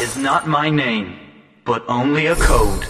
is not my name, but only a code.